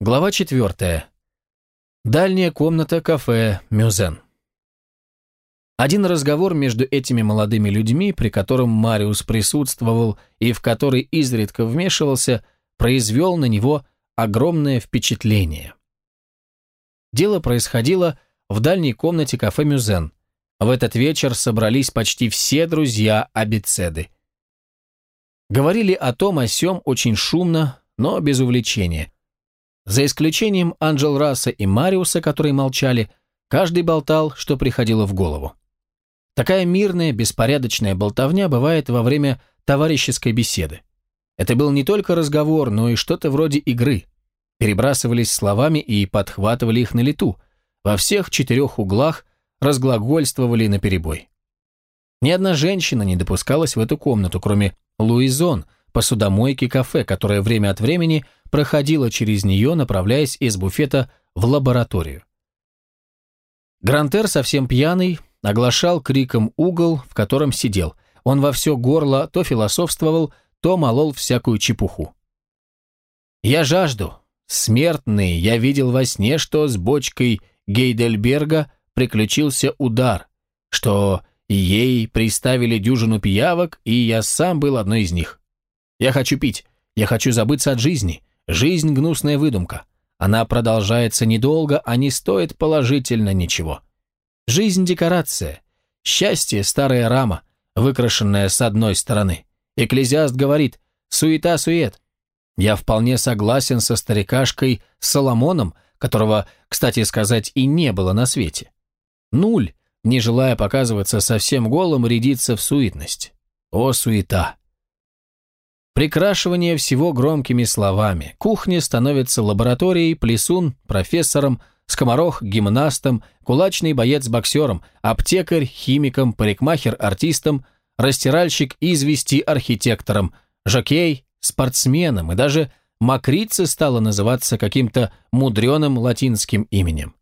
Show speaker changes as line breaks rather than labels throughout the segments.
Глава четвертая. Дальняя комната кафе «Мюзен». Один разговор между этими молодыми людьми, при котором Мариус присутствовал и в который изредка вмешивался, произвел на него огромное впечатление. Дело происходило в дальней комнате кафе «Мюзен». В этот вечер собрались почти все друзья Абицеды. Говорили о том о сём очень шумно, но без увлечения – за исключением Анджел Расса и Мариуса, которые молчали, каждый болтал, что приходило в голову. Такая мирная, беспорядочная болтовня бывает во время товарищеской беседы. Это был не только разговор, но и что-то вроде игры. Перебрасывались словами и подхватывали их на лету. Во всех четырех углах разглагольствовали наперебой. Ни одна женщина не допускалась в эту комнату, кроме Луизон, посудомойки кафе, которая время от времени проходила через нее, направляясь из буфета в лабораторию. Грантер, совсем пьяный, оглашал криком угол, в котором сидел. Он во все горло то философствовал, то молол всякую чепуху. «Я жажду. Смертный, я видел во сне, что с бочкой Гейдельберга приключился удар, что ей приставили дюжину пиявок, и я сам был одной из них. Я хочу пить, я хочу забыться от жизни, Жизнь – гнусная выдумка. Она продолжается недолго, а не стоит положительно ничего. Жизнь – декорация. Счастье – старая рама, выкрашенная с одной стороны. Экклезиаст говорит «суета-сует». Я вполне согласен со старикашкой Соломоном, которого, кстати сказать, и не было на свете. Нуль, не желая показываться совсем голым, рядится в суетность. О, суета! Прикрашивание всего громкими словами. Кухня становится лабораторией, плесун – профессором, скоморох – гимнастом, кулачный боец – боксером, аптекарь – химиком, парикмахер – артистом, растиральщик – извести – архитектором, жокей – спортсменом, и даже мокрица стала называться каким-то мудреным латинским именем.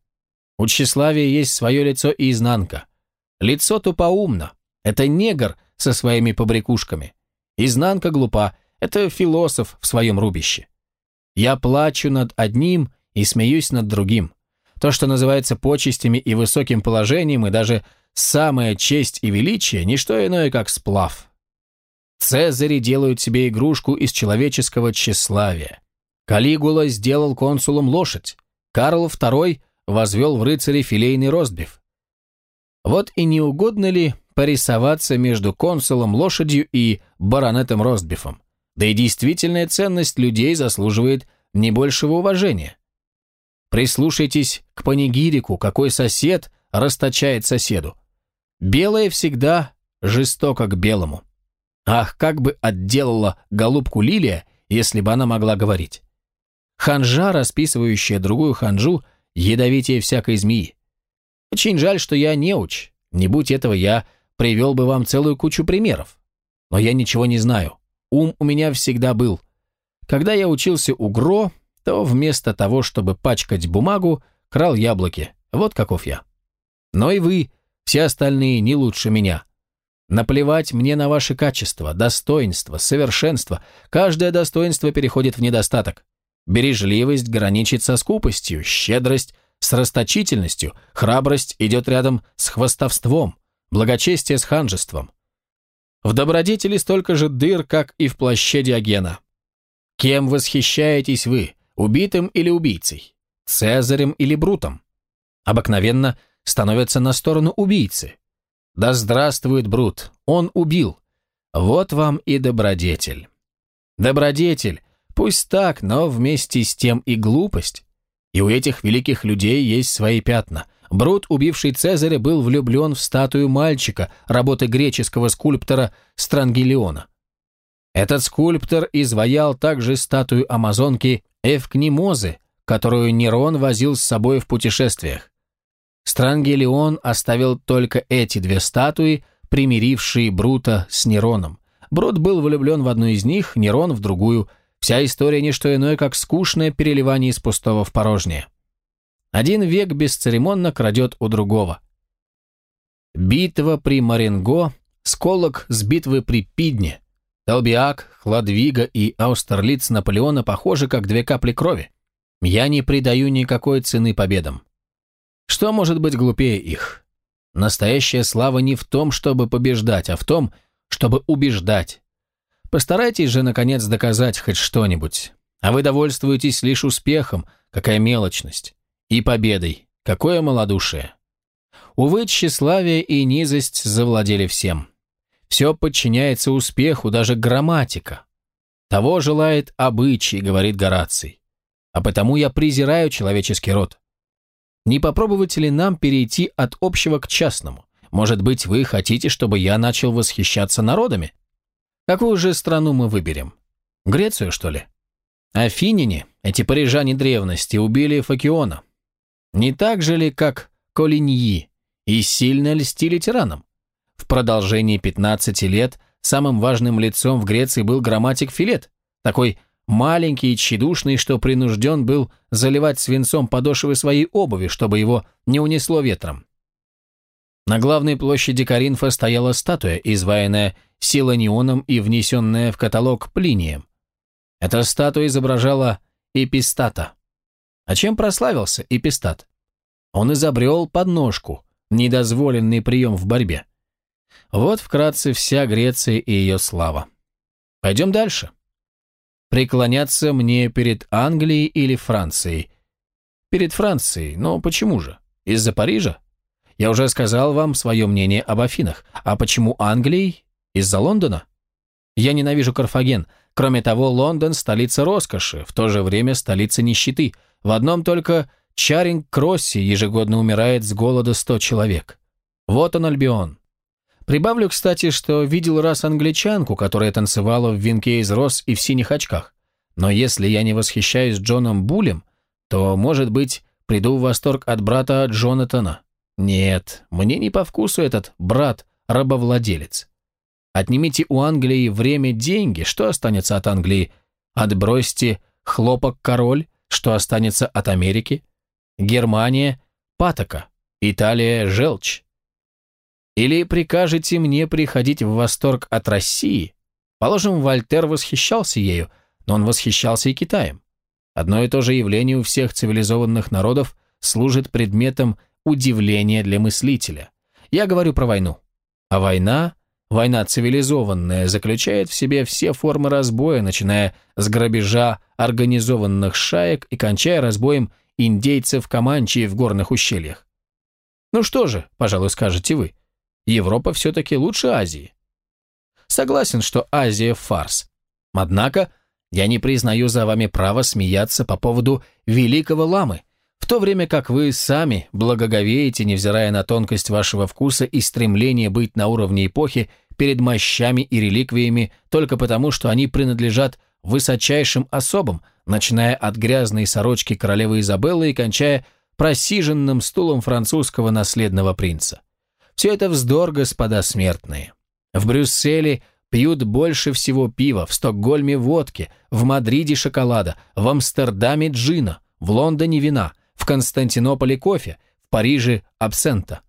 У тщеславия есть свое лицо и изнанка. Лицо тупоумно. Это негр со своими побрякушками. Изнанка глупа – это философ в своем рубище. Я плачу над одним и смеюсь над другим. То, что называется почестями и высоким положением, и даже самая честь и величие, не что иное, как сплав. Цезари делают себе игрушку из человеческого тщеславия. Калигула сделал консулом лошадь. Карл II возвел в рыцаре филейный ростбиф. Вот и не угодно ли порисоваться между консулом лошадью и баронетом ростбифом? Да и действительная ценность людей заслуживает не большего уважения. Прислушайтесь к панигирику, какой сосед расточает соседу. Белое всегда жестоко к белому. Ах, как бы отделала голубку Лилия, если бы она могла говорить. Ханжа, расписывающая другую ханжу, ядовитее всякой змеи. Очень жаль, что я неуч. Не будь этого, я привел бы вам целую кучу примеров. Но я ничего не знаю. Ум у меня всегда был. Когда я учился у ГРО, то вместо того, чтобы пачкать бумагу, крал яблоки. Вот каков я. Но и вы, все остальные, не лучше меня. Наплевать мне на ваши качества, достоинства, совершенство. Каждое достоинство переходит в недостаток. Бережливость граничит со скупостью, щедрость с расточительностью, храбрость идет рядом с хвостовством, благочестие с ханжеством. В добродетели столько же дыр, как и в плаще Диогена. Кем восхищаетесь вы, убитым или убийцей? Цезарем или Брутом? Обыкновенно становятся на сторону убийцы. Да здравствует Брут, он убил. Вот вам и добродетель. Добродетель, пусть так, но вместе с тем и глупость. И у этих великих людей есть свои пятна. Брут, убивший Цезаря, был влюблен в статую мальчика, работы греческого скульптора Странгелиона. Этот скульптор изваял также статую амазонки Эвкнимозы, которую Нерон возил с собой в путешествиях. Странгелион оставил только эти две статуи, примирившие Брута с Нероном. Брут был влюблен в одну из них, Нерон в другую. Вся история не что иное, как скучное переливание из пустого в порожнее. Один век бесцеремонно крадет у другого. Битва при Маренго, сколок с битвы при Пидне. Толбиак, Хладвига и Аустерлиц Наполеона похожи как две капли крови. Я не придаю никакой цены победам. Что может быть глупее их? Настоящая слава не в том, чтобы побеждать, а в том, чтобы убеждать. Постарайтесь же, наконец, доказать хоть что-нибудь. А вы довольствуетесь лишь успехом, какая мелочность, и победой, какое малодушие. Увы, тщеславие и низость завладели всем. Все подчиняется успеху, даже грамматика. Того желает обычай, говорит Гораций. А потому я презираю человеческий род. Не попробовать ли нам перейти от общего к частному? Может быть, вы хотите, чтобы я начал восхищаться народами? Какую же страну мы выберем? Грецию, что ли? Афиняне, эти парижане древности, убили Факиона. Не так же ли, как Колиньи, и сильно льстили тиранам? В продолжении 15 лет самым важным лицом в Греции был грамматик Филет, такой маленький и тщедушный, что принужден был заливать свинцом подошвы своей обуви, чтобы его не унесло ветром. На главной площади Каринфа стояла статуя, изваянная силанионом и внесенная в каталог Плинием. Эта статуя изображала Эпистата. А чем прославился Эпистат? Он изобрел подножку, недозволенный прием в борьбе. Вот вкратце вся Греция и ее слава. Пойдем дальше. Преклоняться мне перед Англией или Францией? Перед Францией, но почему же? Из-за Парижа? Я уже сказал вам свое мнение об Афинах. А почему Англией? Из-за Лондона? Я ненавижу Карфаген. Кроме того, Лондон – столица роскоши, в то же время столица нищеты. В одном только Чаринг-Кроссе ежегодно умирает с голода 100 человек. Вот он, Альбион. Прибавлю, кстати, что видел раз англичанку, которая танцевала в венке из роз и в синих очках. Но если я не восхищаюсь Джоном Булем, то, может быть, приду в восторг от брата Джонатана. Нет, мне не по вкусу этот брат-рабовладелец. Отнимите у Англии время деньги, что останется от Англии? Отбросьте хлопок-король, что останется от Америки? Германия – патока, Италия – желчь. Или прикажете мне приходить в восторг от России? Положим, Вольтер восхищался ею, но он восхищался и Китаем. Одно и то же явление у всех цивилизованных народов служит предметом удивления для мыслителя. Я говорю про войну. А война, война цивилизованная, заключает в себе все формы разбоя, начиная с грабежа организованных шаек и кончая разбоем индейцев Каманчи в горных ущельях. Ну что же, пожалуй, скажете вы, Европа все-таки лучше Азии. Согласен, что Азия – фарс. Однако я не признаю за вами право смеяться по поводу великого ламы, в то время как вы сами благоговеете, невзирая на тонкость вашего вкуса и стремление быть на уровне эпохи перед мощами и реликвиями только потому, что они принадлежат высочайшим особам, начиная от грязной сорочки королевы Изабеллы и кончая просиженным стулом французского наследного принца. Все это вздор, господа смертные. В Брюсселе пьют больше всего пива, в Стокгольме водки, в Мадриде шоколада, в Амстердаме джина, в Лондоне вина – в Константинополе кофе, в Париже абсента.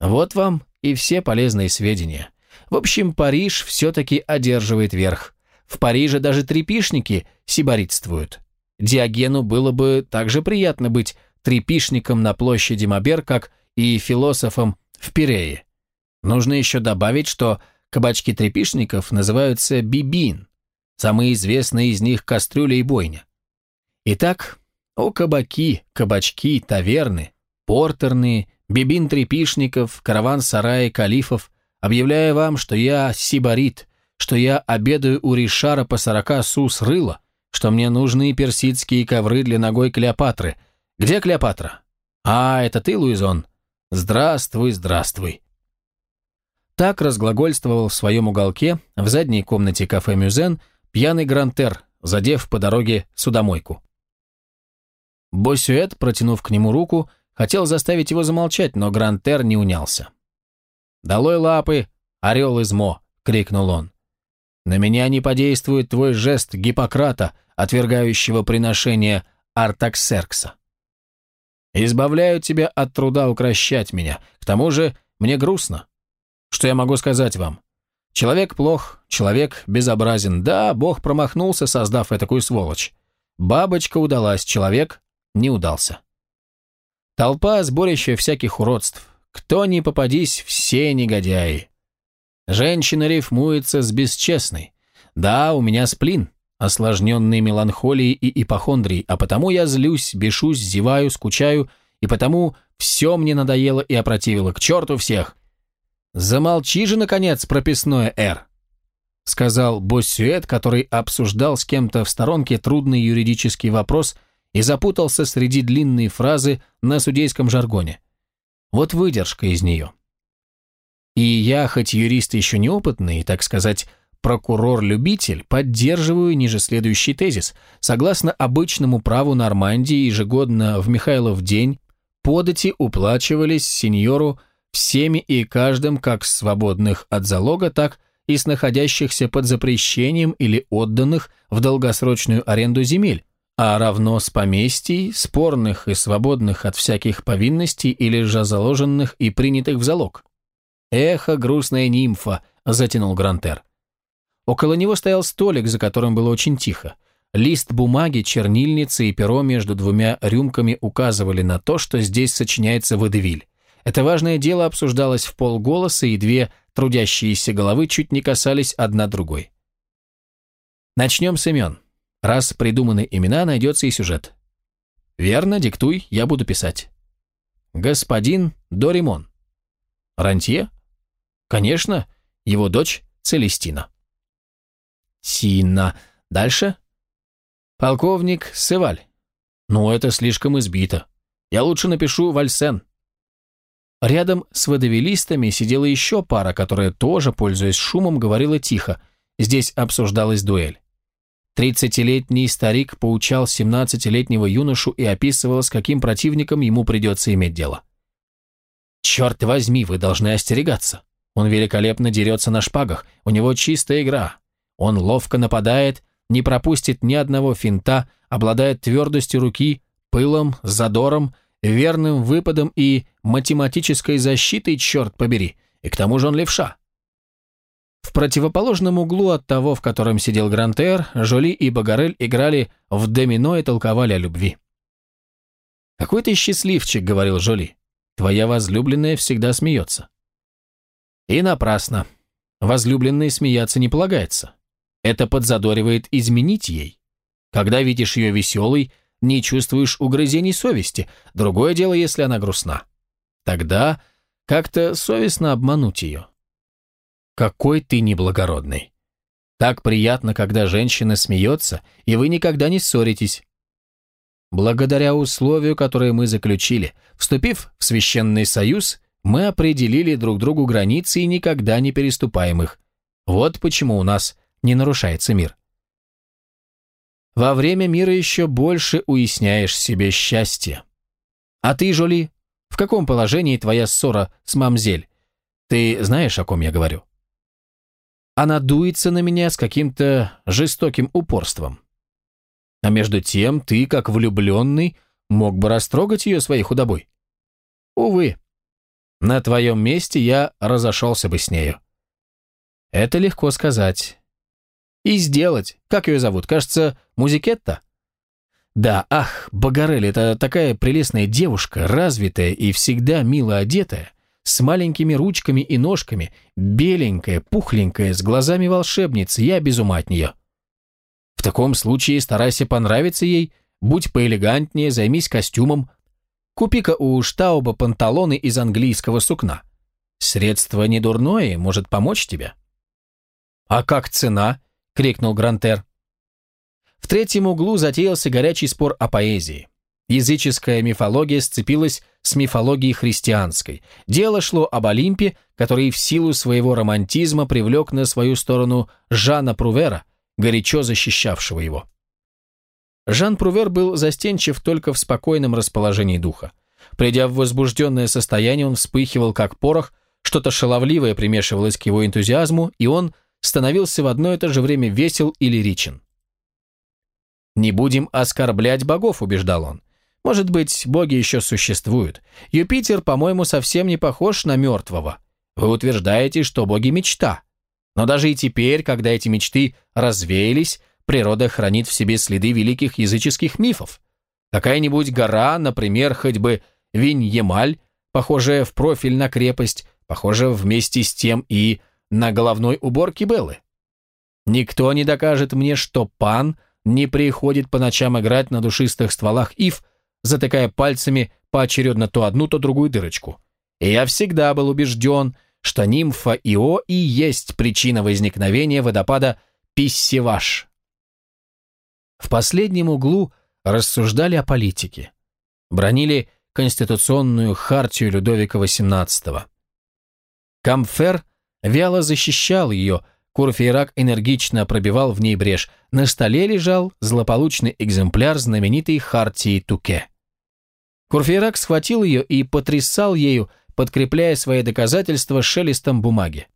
Вот вам и все полезные сведения. В общем, Париж все-таки одерживает верх. В Париже даже трепишники сиборитствуют. Диогену было бы также приятно быть трепишником на площади Мабер, как и философом в Пирее. Нужно еще добавить, что кабачки трепишников называются бибин, самые известные из них кастрюля и бойня. Итак, о кабаки, кабачки, таверны, портерные, бибин трепишников, караван-сараи калифов, объявляя вам, что я сибарит, что я обедаю у Ришара по сорока сус рыла, что мне нужны персидские ковры для ногой Клеопатры. Где Клеопатра? А, это ты, Луизон? Здравствуй, здравствуй. Так разглагольствовал в своем уголке, в задней комнате кафе «Мюзен», пьяный грантер, задев по дороге судомойку. Босюэт, протянув к нему руку, хотел заставить его замолчать, но Грантер не унялся. «Долой лапы, орел из Мо!» — крикнул он. «На меня не подействует твой жест Гиппократа, отвергающего приношение Артаксеркса. Избавляю тебя от труда укращать меня, к тому же мне грустно. Что я могу сказать вам? Человек плох, человек безобразен. Да, Бог промахнулся, создав такую сволочь. Бабочка удалась, человек не удался. Толпа, сборище всяких уродств. Кто ни попадись, все негодяи. Женщина рифмуется с бесчестной. Да, у меня сплин, осложненный меланхолией и ипохондрией, а потому я злюсь, бешусь, зеваю, скучаю, и потому все мне надоело и опротивило, к черту всех. Замолчи же, наконец, прописное «Р», сказал Боссюэт, который обсуждал с кем-то в сторонке трудный юридический вопрос и запутался среди длинной фразы на судейском жаргоне. Вот выдержка из нее. И я, хоть юрист еще неопытный, так сказать, прокурор-любитель, поддерживаю ниже следующий тезис. Согласно обычному праву Нормандии, ежегодно в Михайлов день подати уплачивались сеньору всеми и каждым как свободных от залога, так и с находящихся под запрещением или отданных в долгосрочную аренду земель, а равно с поместий, спорных и свободных от всяких повинностей или же заложенных и принятых в залог. «Эхо, грустная нимфа», — затянул Грантер. Около него стоял столик, за которым было очень тихо. Лист бумаги, чернильница и перо между двумя рюмками указывали на то, что здесь сочиняется водевиль. Это важное дело обсуждалось в полголоса, и две трудящиеся головы чуть не касались одна другой. Начнем с имен. Раз придуманы имена, найдется и сюжет. Верно, диктуй, я буду писать. Господин Доримон. Рантье? Конечно, его дочь Целестина. Тина. Дальше? Полковник Севаль. Ну, это слишком избито. Я лучше напишу Вальсен. Рядом с водовелистами сидела еще пара, которая тоже, пользуясь шумом, говорила тихо. Здесь обсуждалась дуэль. Тридцатилетний старик поучал семнадцатилетнего юношу и описывал, с каким противником ему придется иметь дело. «Черт возьми, вы должны остерегаться. Он великолепно дерется на шпагах, у него чистая игра. Он ловко нападает, не пропустит ни одного финта, обладает твердостью руки, пылом, задором, верным выпадом и математической защитой, черт побери, и к тому же он левша. В противоположном углу от того, в котором сидел Грантер, Жоли и Багарель играли в домино и толковали о любви. «Какой ты счастливчик», — говорил Жоли. «Твоя возлюбленная всегда смеется». И напрасно. Возлюбленной смеяться не полагается. Это подзадоривает изменить ей. Когда видишь ее веселой, не чувствуешь угрызений совести. Другое дело, если она грустна. Тогда как-то совестно обмануть ее. Какой ты неблагородный. Так приятно, когда женщина смеется, и вы никогда не ссоритесь. Благодаря условию, которое мы заключили, вступив в священный союз, мы определили друг другу границы и никогда не переступаем их. Вот почему у нас не нарушается мир. Во время мира еще больше уясняешь себе счастье. А ты, Жоли, в каком положении твоя ссора с мамзель? Ты знаешь, о ком я говорю? Она дуется на меня с каким-то жестоким упорством. А между тем ты, как влюбленный, мог бы растрогать ее своей худобой. Увы, на твоем месте я разошелся бы с нею. Это легко сказать. И сделать. Как ее зовут? Кажется, Музикетта? Да, ах, Багарель, это такая прелестная девушка, развитая и всегда мило одетая, с маленькими ручками и ножками, беленькая, пухленькая, с глазами волшебницы, я без ума от нее. В таком случае старайся понравиться ей, будь поэлегантнее, займись костюмом, купи-ка у Штауба панталоны из английского сукна. Средство не дурное, может помочь тебе. А как цена? — крикнул Грантер. В третьем углу затеялся горячий спор о поэзии. Языческая мифология сцепилась с мифологией христианской. Дело шло об Олимпе, который в силу своего романтизма привлек на свою сторону Жана Прувера, горячо защищавшего его. Жан Прувер был застенчив только в спокойном расположении духа. Придя в возбужденное состояние, он вспыхивал как порох, что-то шаловливое примешивалось к его энтузиазму, и он становился в одно и то же время весел и лиричен. «Не будем оскорблять богов», — убеждал он. «Может быть, боги еще существуют. Юпитер, по-моему, совсем не похож на мертвого. Вы утверждаете, что боги — мечта. Но даже и теперь, когда эти мечты развеялись, природа хранит в себе следы великих языческих мифов. Какая-нибудь гора, например, хоть бы Виньемаль, похожая в профиль на крепость, похожа вместе с тем и на головной убор Кибеллы. Никто не докажет мне, что пан не приходит по ночам играть на душистых стволах ив, затыкая пальцами поочередно то одну, то другую дырочку. И я всегда был убежден, что нимфа Ио и есть причина возникновения водопада Писсеваш. В последнем углу рассуждали о политике. Бронили конституционную хартию Людовика XVIII. Камфер вяло защищал ее, Курфейрак энергично пробивал в ней брешь. На столе лежал злополучный экземпляр знаменитой хартии Туке. Курфейрак схватил ее и потрясал ею, подкрепляя свои доказательства шелестом бумаги.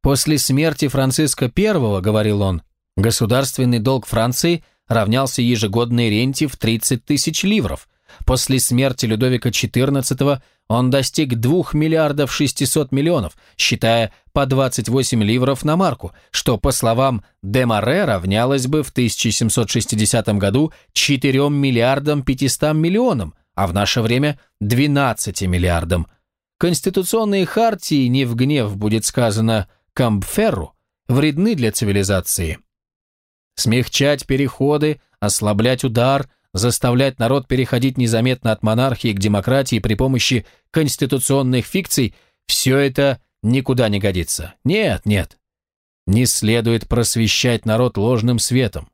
«После смерти Франциска I, — говорил он, — государственный долг Франции равнялся ежегодной ренте в 30 тысяч ливров, После смерти Людовика XIV он достиг 2 миллиардов 600 миллионов, считая по 28 ливров на марку, что, по словам Демаре, равнялось бы в 1760 году 4 миллиардам 500 миллионам, а в наше время 12 миллиардам. Конституционные хартии, не в гнев будет сказано Кампферру, вредны для цивилизации. Смягчать переходы, ослаблять удар – заставлять народ переходить незаметно от монархии к демократии при помощи конституционных фикций, все это никуда не годится. Нет, нет. Не следует просвещать народ ложным светом.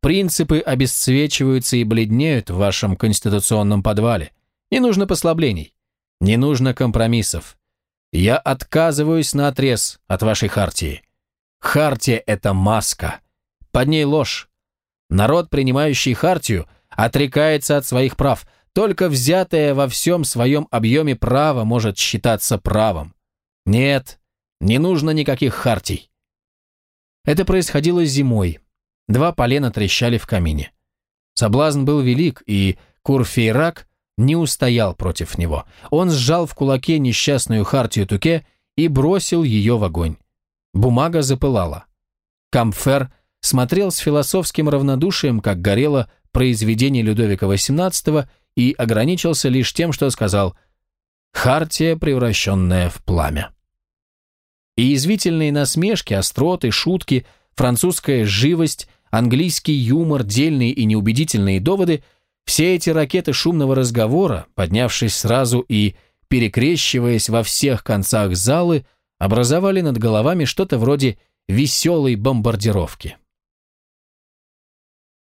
Принципы обесцвечиваются и бледнеют в вашем конституционном подвале. Не нужно послаблений. Не нужно компромиссов. Я отказываюсь на отрез от вашей хартии. Хартия – это маска. Под ней ложь. Народ, принимающий хартию – отрекается от своих прав. Только взятое во всем своем объеме право может считаться правом. Нет, не нужно никаких хартий. Это происходило зимой. Два полена трещали в камине. Соблазн был велик, и Курфейрак не устоял против него. Он сжал в кулаке несчастную хартию Туке и бросил ее в огонь. Бумага запылала. Камфер смотрел с философским равнодушием, как горело произведений Людовика XVIII и ограничился лишь тем, что сказал «Хартия, превращенная в пламя». И язвительные насмешки, остроты, шутки, французская живость, английский юмор, дельные и неубедительные доводы – все эти ракеты шумного разговора, поднявшись сразу и перекрещиваясь во всех концах залы, образовали над головами что-то вроде веселой бомбардировки.